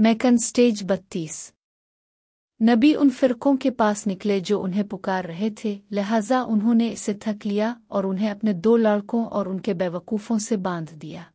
McKeon stage बत्तीस। नबी उन फिरकों के पास निकले जो उन्हें पुकार रहे थे, लिहाजा उन्होंने इसे थक लिया और उन्हें अपने दो लड़कों और उनके बेवकूफ़ों से बाँध दिया।